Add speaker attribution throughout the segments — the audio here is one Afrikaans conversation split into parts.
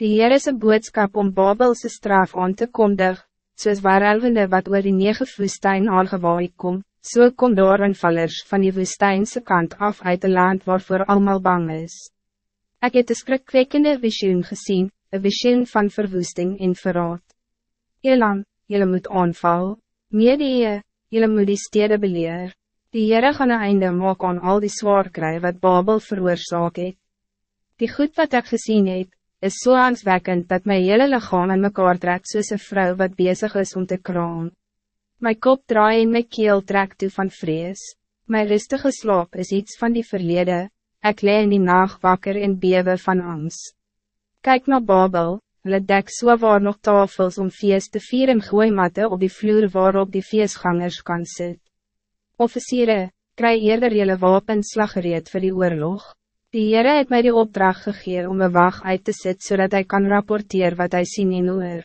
Speaker 1: Die Heer is een boodskap om Babelse straf aan te kondig, soos waar elwende wat oor die nege woestijn aangewaai kom, so kom daar invallers van die woestijnse kant af uit de land waarvoor allemaal bang is. Ik heb een skrikwekkende visioen gezien, een visioen van verwoesting en verraad. Elan, jullie moet aanval, Medee, jullie moet die stede beleer. Die Heere gaan een einde maak aan al die zwaar kry wat Babel veroorzaak het. Die goed wat ik gezien heb, is zo so aanswekkend dat mijn hele lichaam in mekaar trek soos een vrou wat bezig is om te kraan. My kop draai en my keel trek toe van vrees. My rustige slaap is iets van die verlede, ek lee in die nacht wakker en bewe van angst. Kijk naar Babel, hulle dek so waar nog tafels om feest te vier en gooi matte op die vloer waarop die feestgangers kan sit. Officieren, kry eerder jylle wapenslag gereed vir die oorlog. Die Heere het mij die opdracht gegeven om een wacht uit te zetten zodat hij kan rapporteren wat hij zien in oor.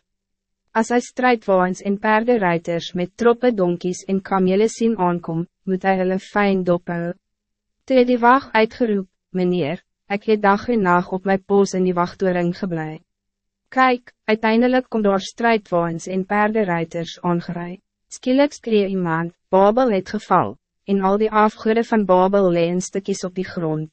Speaker 1: Als hij strijdwaans en paardenrijders met troppe donkies en kamele zien aankom, moet hij hulle fijn dophou. Toe die wacht uitgeroep, meneer, ik het dag en nacht op mijn poos in die wachttoring geblei. Kijk, uiteindelijk komt door strijdwaans en paardenrijders aangerij. Skielik skree iemand, Babel het geval, en al die afgoede van Babel leen stukjes op die grond.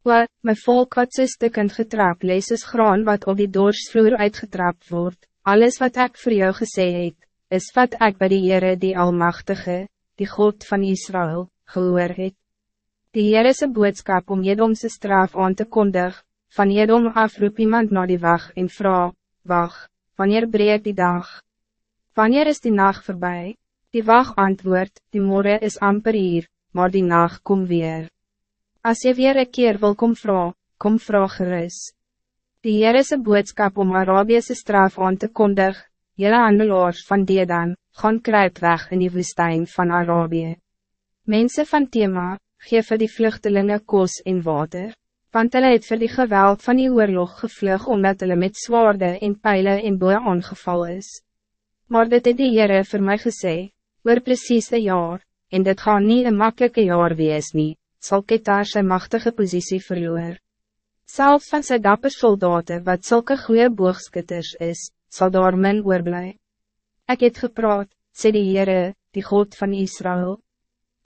Speaker 1: Wa, my volk wat so stukkend getrap lees is graan wat op die doorsvloer uitgetrapt wordt. alles wat ik voor jou gesê het, is wat ik bij die Heere die Almachtige, die God van Israël, gehoor het. Die Heere is een boodskap om Jedomse straf aan te kondig, van Jedom afroep iemand naar die wacht en vraag, wacht, wanneer breekt die dag? Wanneer is die nacht voorbij? Die wacht antwoord, die morgen is amper hier, maar die nacht kom weer. Als je weer een keer wil kom vraag, kom vraag gerus. Die Heer is een boodskap om Arabiese straf aan te kondig, jylle handelaars van Dedan, gaan kruip weg in die woestijn van Arabië. Mensen van Thema, geef vir die vluchtelingen koos en water, want hulle het vir die geweld van die oorlog gevlug omdat hulle met zwaarde en pijlen en boe aangeval is. Maar dit het die Heere vir my gesê, oor precies een jaar, en dit gaan niet een makkelijke jaar wees nie, zal Ketar zijn machtige positie verloor. Zelfs van zijn dapper soldaten wat zulke goede boogskutters is, zal daar min oorblij. Ik het gepraat, sê die Heere, die God van Israël.